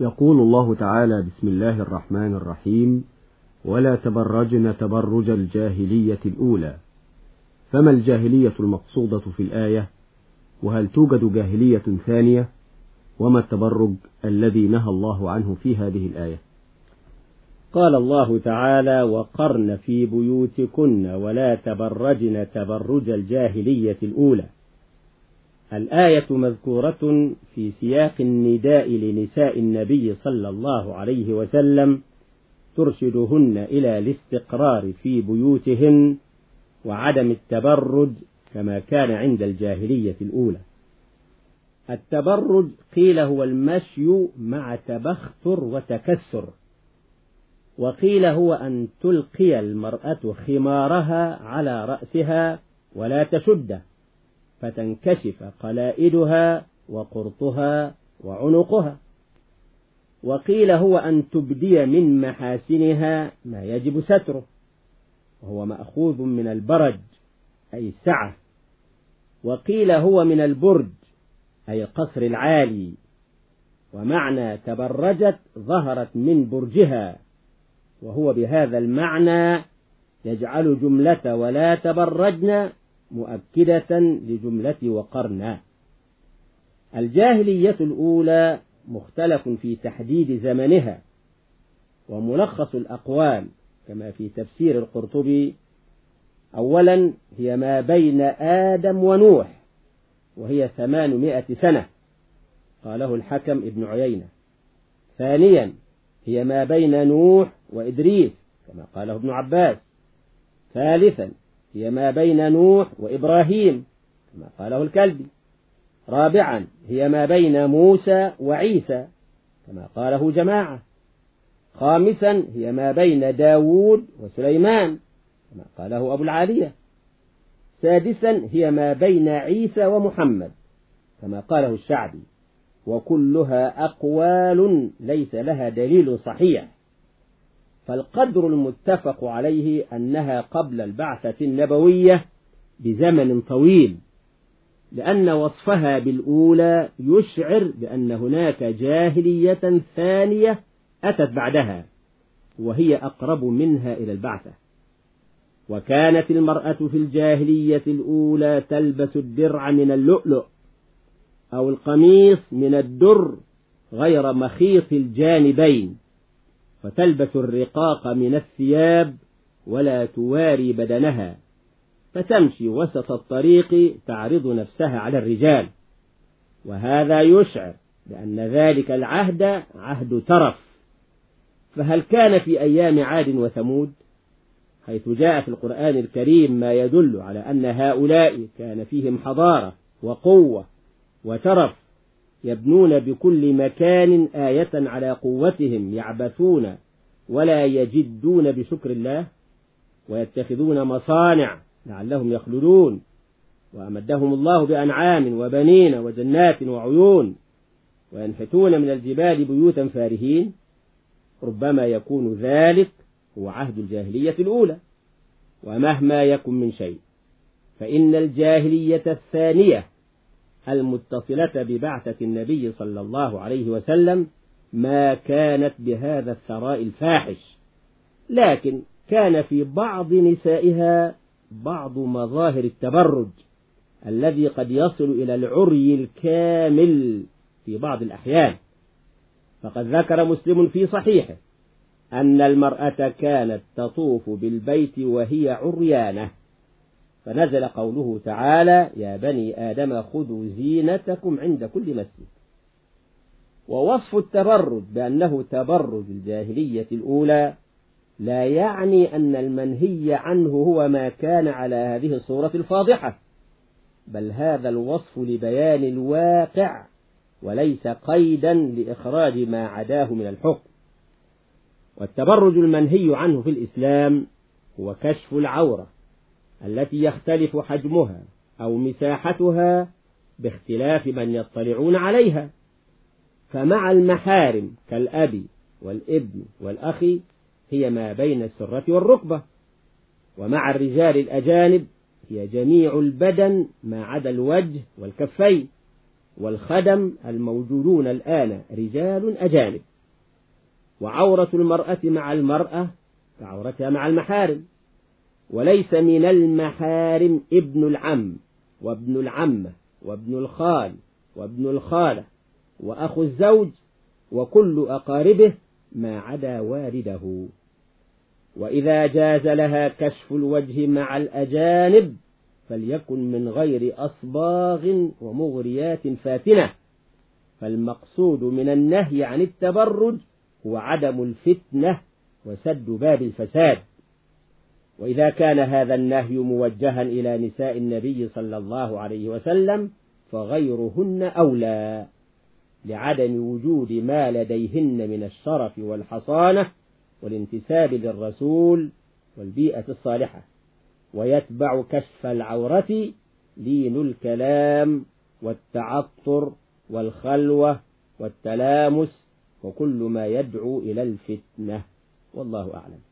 يقول الله تعالى بسم الله الرحمن الرحيم ولا تبرجن تبرج الجاهلية الأولى. فما الجاهلية المقصودة في الآية؟ وهل توجد جاهلية ثانية؟ وما التبرج الذي نهى الله عنه في هذه الآية؟ قال الله تعالى وقرن في بيوتكن ولا تبرجن تبرج الجاهلية الأولى. الآية مذكورة في سياق النداء لنساء النبي صلى الله عليه وسلم ترشدهن إلى الاستقرار في بيوتهن وعدم التبرج كما كان عند الجاهلية الأولى. التبرج قيل هو المشي مع تبختر وتكسر وقيل هو أن تلقي المرأة خمارها على رأسها ولا تشده. فتنكشف قلائدها وقرطها وعنقها. وقيل هو أن تبدي من محاسنها ما يجب ستره وهو مأخوذ من البرج أي السعة وقيل هو من البرج أي القصر العالي. ومعنى تبرجت ظهرت من برجها وهو بهذا المعنى يجعل جملة ولا تبرجن مؤكدة لجملة وقرنا الجاهلية الأولى مختلف في تحديد زمنها وملخص الأقوال كما في تفسير القرطبي. أولا هي ما بين آدم ونوح وهي ثمانمائة سنة قاله الحكم ابن عيينة. ثانيا هي ما بين نوح وإدريس كما قاله ابن عباس. ثالثا هي ما بين نوح وإبراهيم كما قاله الكلبي. رابعا هي ما بين موسى وعيسى كما قاله جماعة. خامسا هي ما بين داود وسليمان كما قاله أبو العالية. سادسا هي ما بين عيسى ومحمد كما قاله الشعبي. وكلها أقوال ليس لها دليل صحيح. فالقدر المتفق عليه أنها قبل البعثة النبوية بزمن طويل لأن وصفها بالأولى يشعر بأن هناك جاهلية ثانية أتت بعدها وهي أقرب منها إلى البعثة. وكانت المرأة في الجاهلية الأولى تلبس الدرع من اللؤلؤ أو القميص من الدر غير مخيط الجانبين. فتلبس الرقاق من الثياب ولا تواري بدنها فتمشي وسط الطريق تعرض نفسها على الرجال. وهذا يشعر بأن ذلك العهد عهد ترف. فهل كان في أيام عاد وثمود؟ حيث جاء في القرآن الكريم ما يدل على أن هؤلاء كان فيهم حضارة وقوة وترف. يبنون بكل مكان آية على قوتهم يعبثون ولا يجدون بشكر الله ويتخذون مصانع لعلهم يخلدون وأمدهم الله بأنعام وبنين وجنات وعيون وينحتون من الجبال بيوتا فارهين ربما يكون ذلك هو عهد الجاهلية الأولى ومهما يكن من شيء فإن الجاهلية الثانية المتصلة ببعثة النبي صلى الله عليه وسلم ما كانت بهذا الثراء الفاحش. لكن كان في بعض نسائها بعض مظاهر التبرج الذي قد يصل إلى العري الكامل في بعض الأحيان. فقد ذكر مسلم في صحيحه أن المرأة كانت تطوف بالبيت وهي عريانة. فنزل قوله تعالى يا بني آدم خذوا زينتكم عند كل مسجد. ووصف التبرج بأنه تبرج الجاهلية الأولى لا يعني أن المنهي عنه هو ما كان على هذه الصورة الفاضحة بل هذا الوصف لبيان الواقع وليس قيدا لإخراج ما عداه من الحكم. والتبرج المنهي عنه في الإسلام هو كشف العورة. التي يختلف حجمها أو مساحتها باختلاف من يطلعون عليها. فمع المحارم كالأب والابن والأخ هي ما بين السرة والركبة. ومع الرجال الأجانب هي جميع البدن ما عدا الوجه والكفين. والخدم الموجودون الآن رجال أجانب. وعورة المرأة مع المرأة كعورتها مع المحارم. وليس من المحارم ابن العم وابن العمة وابن الخال وابن الخالة وأخو الزوج وكل أقاربه ما عدا والده. وإذا جاز لها كشف الوجه مع الأجانب فليكن من غير أصباغ ومغريات فاتنة. فالمقصود من النهي عن التبرج هو عدم الفتنة وسد باب الفساد. وإذا كان هذا النهي موجها إلى نساء النبي صلى الله عليه وسلم فغيرهن أولى لعدم وجود ما لديهن من الشرف والحصانة والانتساب للرسول والبيئة الصالحة. ويتبع كشف العورة لين الكلام والتعطر والخلوة والتلامس وكل ما يدعو إلى الفتنة. والله أعلم.